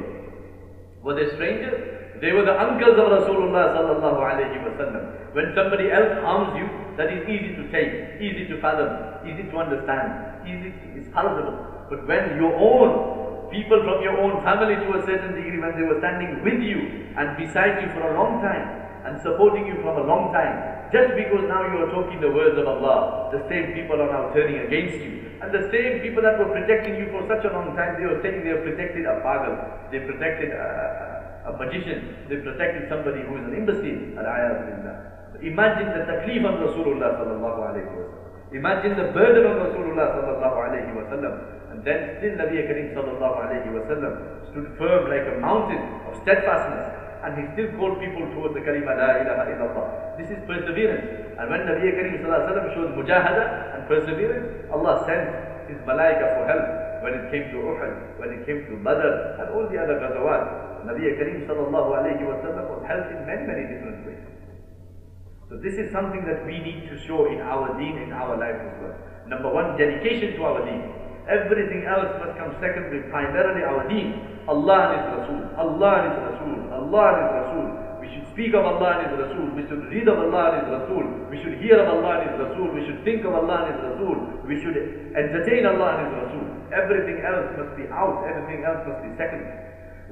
Were they strangers? They were the uncles of Rasulullah sallallahu alayhi wa sallam. When somebody else harms you, that is easy to take, easy to fathom, easy to understand, easy, it's palatable. But when your own people from your own family to a certain degree when they were standing with you and beside you for a long time and supporting you from a long time. Just because now you are talking the words of Allah, the same people are now turning against you. And the same people that were protecting you for such a long time, they were saying they have protected a pagal, they protected a, a, magician, they protected somebody who is an imbecile. Imagine the taklif on Rasulullah sallallahu alayhi wa Imagine the burden of Rasulullah sallallahu alayhi wa sallam. And then still Nabi Karim sallallahu alayhi wa sallam stood firm like a mountain of steadfastness. and he still called people towards the kalima la ilaha illallah. This is perseverance. And when Nabi Kareem sallallahu shows mujahada and perseverance, Allah sent his malaika for help when it came to Uhud, when it came to Badr, and all the other ghazawat. Nabi Kareem sallallahu alayhi wa sallam was helped in many, many different ways. So this is something that we need to show in our deen, in our life as well. Number one, dedication to our deen. Everything else must come secondary, primarily our deen. Allah His Rasul, Allah His Rasul, Allah His Rasul. We should speak of Allah His Rasul. We should read of Allah His Rasul. We should hear of Allah His Rasul. We should think of Allah His Rasul. We should entertain Allah His Rasul. Everything else must be out. Everything else must be secondary.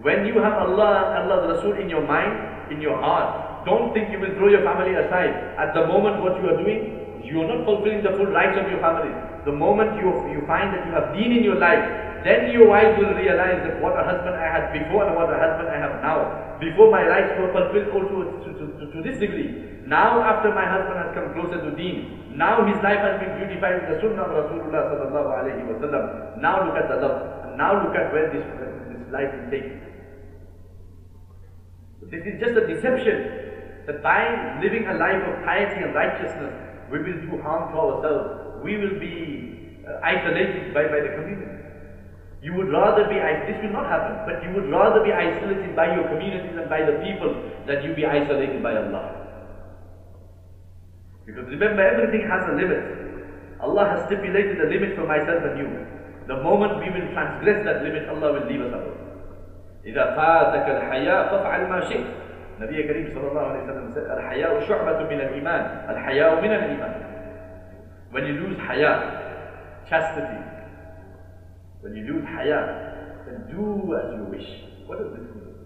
When you have Allah and Allah's Rasul in your mind, in your heart, don't think you will throw your family aside. At the moment what you are doing, you are not fulfilling the full rights of your family. The moment you, you find that you have deen in your life, then your wife will realize that what a husband I had before and what a husband I have now. Before my rights were fulfilled to, to, to, to this degree. Now after my husband has come closer to deen, now his life has been beautified with the sunnah of Rasulullah sallallahu alayhi wa sallam. Now look at the love. Now look at where this, this life is taking. This is just a deception that by living a life of piety and righteousness, we will do harm to ourselves. We will be uh, isolated by, by the community. You would rather be, this will not happen, but you would rather be isolated by your communities and by the people than you be isolated by Allah. Because remember, everything has a limit. Allah has stipulated a limit for myself and you. The moment we will transgress that limit, Allah will leave us alone. إذا فاتك الحياء فافعل ما شئت النبي الكريم صلى الله عليه وسلم said الحياء شعبة من الإيمان الحياء من الإيمان when you lose haya chastity when you lose haya then do as you wish what does this mean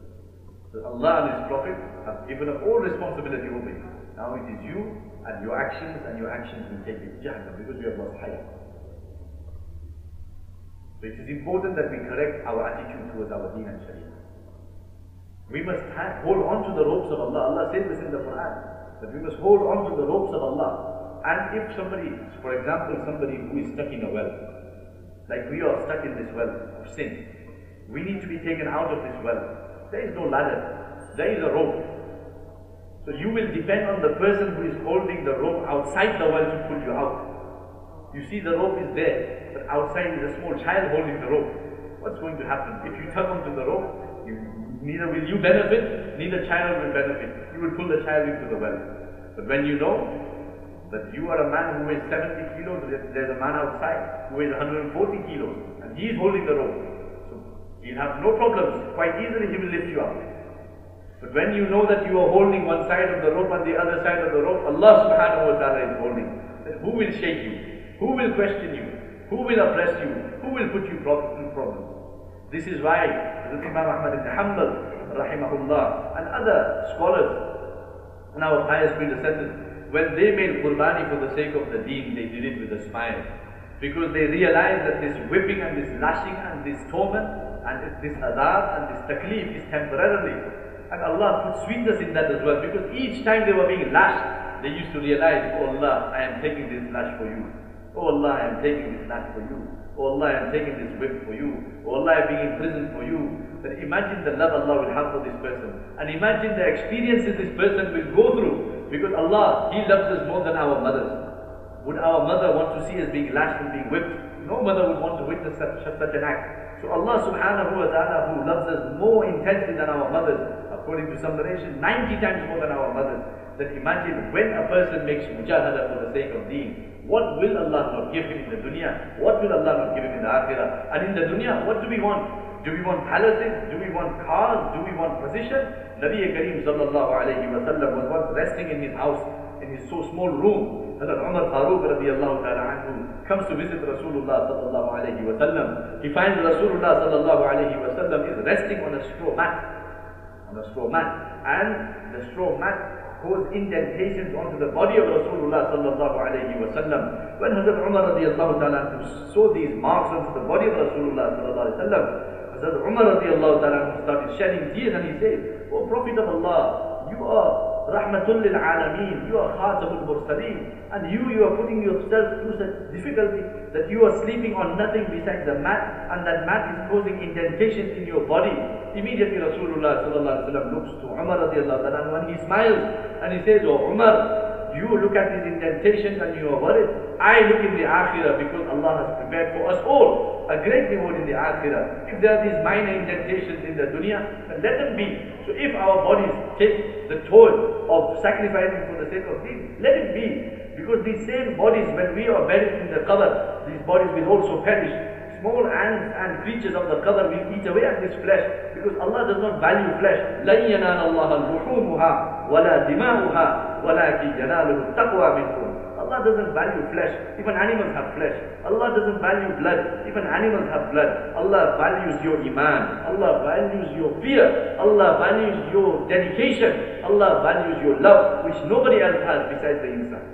so Allah and His Prophet have given up all responsibility over you now it is you and your actions and your actions will take you to Jahannam because you have lost haya so it is important that we correct our attitude towards our deen and sharia. We must hold on to the ropes of Allah. Allah says this in the Quran, that we must hold on to the ropes of Allah. And if somebody, for example, somebody who is stuck in a well, like we are stuck in this well of sin, we need to be taken out of this well. There is no ladder, there is a rope. So you will depend on the person who is holding the rope outside the well to pull you out. You see the rope is there, but outside is a small child holding the rope. What's going to happen? If you tug onto the rope, neither will you benefit, neither child will benefit. You will pull the child into the well. But when you know that you are a man who weighs 70 kilos, there's a man outside who weighs 140 kilos, and he is holding the rope. So you'll have no problems. Quite easily he will lift you up. But when you know that you are holding one side of the rope and the other side of the rope, Allah subhanahu wa ta'ala is holding. Then who will shake you? Who will question you? Who will oppress you? Who will put you in problems? This is why Imam Ahmad ibn Hanbal, rahimahullah, and other scholars and our pious predecessors, when they made qurbani for the sake of the deen, they did it with a smile. Because they realized that this whipping and this lashing and this torment and this azab and this taklif is temporarily. And Allah put sweetness in that as well. Because each time they were being lashed, they used to realize, Oh Allah, I am taking this lash for you. Oh Allah, I am taking this lash for you. Oh Allah, I am taking this whip for you. Oh Allah, I am being imprisoned for you. Then imagine the love Allah will have for this person. And imagine the experiences this person will go through. Because Allah, He loves us more than our mothers. Would our mother want to see us being lashed and being whipped? No mother would want to witness such, such an act. So Allah subhanahu wa ta'ala who loves us more intensely than our mothers, according to some narration, 90 times more than our mothers, then imagine when a person makes mujahada for the sake of deen, what will Allah not give him in the dunya? What will Allah not give him in the akhirah? And in the dunya, what do we want? Do we want palaces? Do we want cars? Do we want position? Nabi Kareem sallallahu alayhi wa sallam was once resting in his house, in his so small room. Hazrat Umar Farooq radiallahu ta'ala anhu comes to visit Rasulullah sallallahu alayhi wa sallam. He finds Rasulullah sallallahu alayhi wa sallam is resting on a straw mat. On a straw mat. And the straw mat caused indentations onto the body of Rasulullah sallallahu alayhi wa sallam. When Hazrat Umar radiallahu ta'ala saw these marks onto the body of Rasulullah sallallahu alayhi wa sallam, Hazrat Umar radiallahu ta'ala started shedding tears and he said, O Prophet of Allah, you are Rahmatul lil Alameen. You are Khatamul Mursaleen. And you, you are putting yourself through such difficulty that you are sleeping on nothing besides the mat and that mat is causing indentations in your body. Immediately Rasulullah looks to Umar ta'ala and he smiles and he says, Oh Umar, you look at these indentations and you are worried. I look in the akhirah because Allah has prepared for us all a great reward in the akhirah. If there are these minor indentations in the dunya, then let them be. So if our bodies take the toll of sacrificing for the sake of deen, let it be. Because these same bodies, when we are buried in the qabr, these bodies will also perish small ants and creatures of the qabr will eat away at this flesh because Allah does not value flesh. لَن يَنَالَ اللَّهَ لُحُومُهَا وَلَا دِمَاؤُهَا وَلَكِنْ يَنَالُهُ التَّقْوَى مِنْكُمْ Allah doesn't value flesh. Even animals have flesh. Allah doesn't value blood. Even animals have blood. Allah values your iman. Allah values your fear. Allah values your dedication. Allah values your love, which nobody else has besides the insan.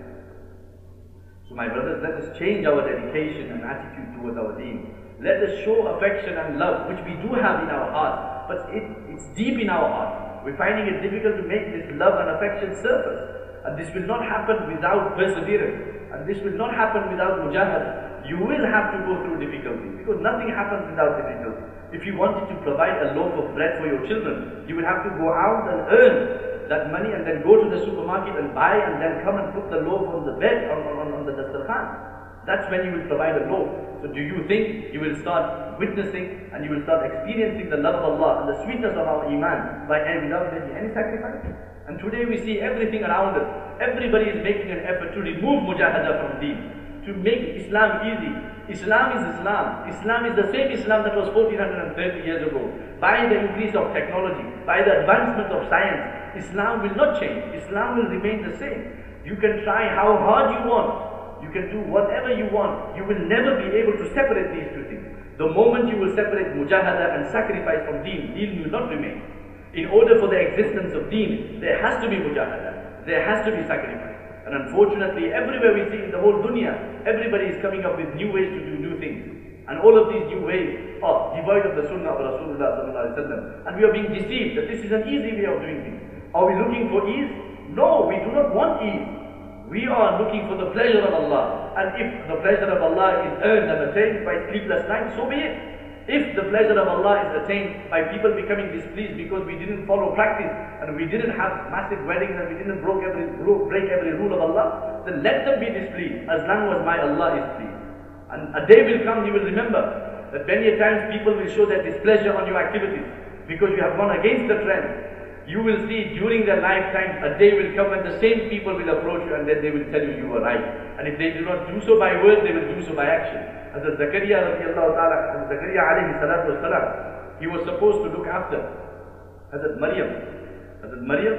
So my brothers, let us change our dedication and attitude towards our deen. Let us show affection and love, which we do have in our hearts, but it, it's deep in our heart. We're finding it difficult to make this love and affection surface. And this will not happen without perseverance. And this will not happen without mujahada. You will have to go through difficulty because nothing happens without difficulty. If you wanted to provide a loaf of bread for your children, you would have to go out and earn that money and then go to the supermarket and buy and then come and put the loaf on the bed, on, on, on the dastarkhan. That's when you will provide a loaf. So do you think you will start witnessing and you will start experiencing the love of Allah and the sweetness of our iman by without making any sacrifice? And today we see everything around us. Everybody is making an effort to remove mujahada from deen, to make Islam easy. Islam is Islam. Islam is the same Islam that was 1430 years ago. By the increase of technology, by the advancement of science, Islam will not change. Islam will remain the same. You can try how hard you want. You can do whatever you want. You will never be able to separate these two things. The moment you will separate mujahada and sacrifice from deen, deen will not remain. In order for the existence of deen, there has to be mujahada. There has to be sacrifice. And unfortunately, everywhere we see in the whole dunya, everybody is coming up with new ways to do new things. And all of these new ways are devoid of the sunnah of Rasulullah and we are being deceived that this is an easy way of doing things. Are we looking for ease? No, we do not want ease. We are looking for the pleasure of Allah. And if the pleasure of Allah is earned and attained by sleepless nights, so be it. If the pleasure of Allah is attained by people becoming displeased because we didn't follow practice and we didn't have massive weddings and we didn't every, break every rule of Allah, then let them be displeased as long as my Allah is pleased. And a day will come, you will remember that many times people will show their displeasure on your activities because you have gone against the trend you will see during their lifetime a day will come when the same people will approach you and then they will tell you you were right. And if they do not do so by word, they will do so by action. As Zakaria Zakaria alayhi salatu he was supposed to look after Hazrat Maryam. Hazrat Maryam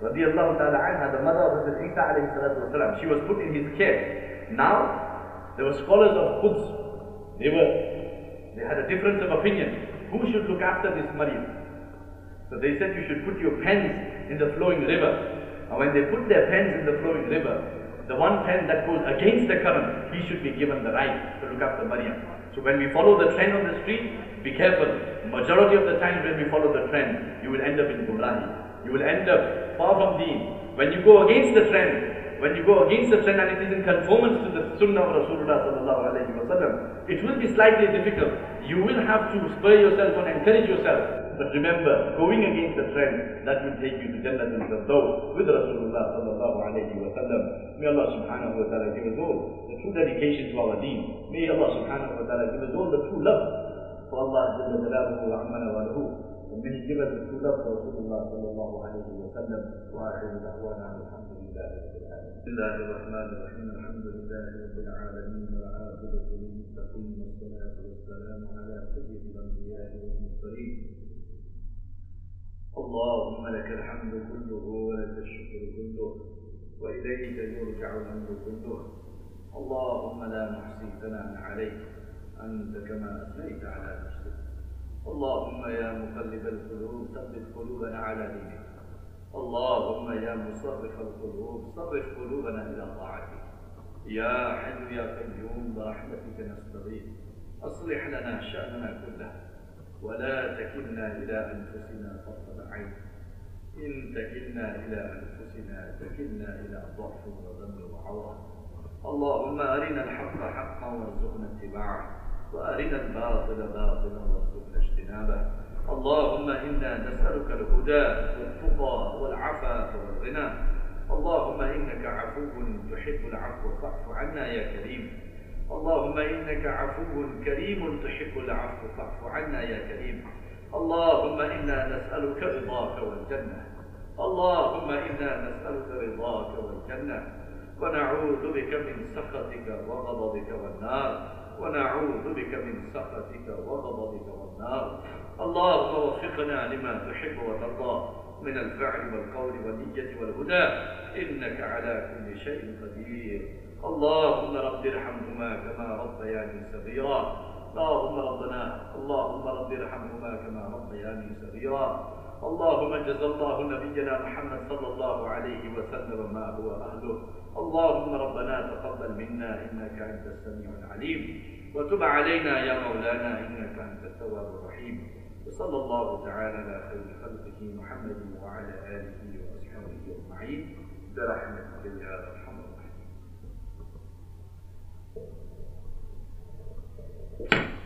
radiallahu ta'ala anha, the mother of Hazrat Isa alayhi salatu wasalam, she was put in his care. Now, there were scholars of Quds. They were, they had a difference of opinion. Who should look after this Maryam? So they said you should put your pens in the flowing river. And when they put their pens in the flowing river, the one pen that goes against the current, he should be given the right to look after Maryam. So when we follow the trend on the street, be careful. Majority of the times when we follow the trend, you will end up in Gumrahi. You will end up far from deen. When you go against the trend, when you go against the trend and it is in conformance to the sunnah of Rasulullah sallallahu it will be slightly difficult. You will have to spur yourself and encourage yourself but remember, going against the trend, that will take you to Jannah al-Firdaus with Rasulullah sallallahu alayhi wa sallam. May Allah subhanahu wa ta'ala give us all the true dedication to our deen. May Allah subhanahu wa ta'ala give us all the true love for Allah jalla jalaluhu wa ammana wa lahu. And may He give us the true love for Rasulullah sallallahu alayhi wa sallam. Wa akhiru da'wana alhamdulillah. بسم الله الرحمن الرحيم الحمد لله رب العالمين والعاقبة للمتقين والصلاة والسلام على سيد الأنبياء والمرسلين اللهم لك الحمد كله ولك الشكر كله وإليك يرجع الأمر كله. اللهم لا نحصي ثناء عليك أنت كما أثنيت على نفسك. اللهم يا مقلب القلوب ثبت قلوبنا على دينك. اللهم يا مصرف القلوب صرف قلوبنا إلى طاعتك. يا حي يا قيوم برحمتك نستغيث. أصلح لنا شأننا كله. ولا تكلنا إلى أنفسنا طرفة عين إن تكلنا إلى أنفسنا تكلنا إلى ضعف وذنب وعورة اللهم أرنا الحق حقا وارزقنا اتباعه وأرنا الباطل باطلا وارزقنا اجتنابه. اللهم إنا نسألك الهدى والتقى والعفاف والغنى. اللهم إنك عفو تحب العفو فاعف عنا يا كريم. اللهم إنك عفو كريم تحب العفو فاعف عنا يا كريم. اللهم إنا نسألك رضاك والجنة. اللهم إنا نسألك رضاك والجنة. ونعوذ بك من سخطك وغضبك والنار. ونعوذ بك من سخطك وغضبك والنار. اللهم وفقنا لما تحب وترضى. من الفعل والقول والنية والهدى. إنك على كل شيء قدير. اللهم رب ارحمهما كما ربياني صغيرا. اللهم ربنا اللهم رب ارحمهما كما ربياني صغيرا. اللهم جزا الله نبينا محمد صلى الله عليه وسلم ما هو أهله. اللهم ربنا تقبل منا إنك أنت السميع العليم. وتب علينا يا مولانا إنك أنت التواب الرحيم. وصلى الله تعالى على خير خلقه محمد وعلى آله وأصحابه أجمعين. برحمتك يا أرحم Thank you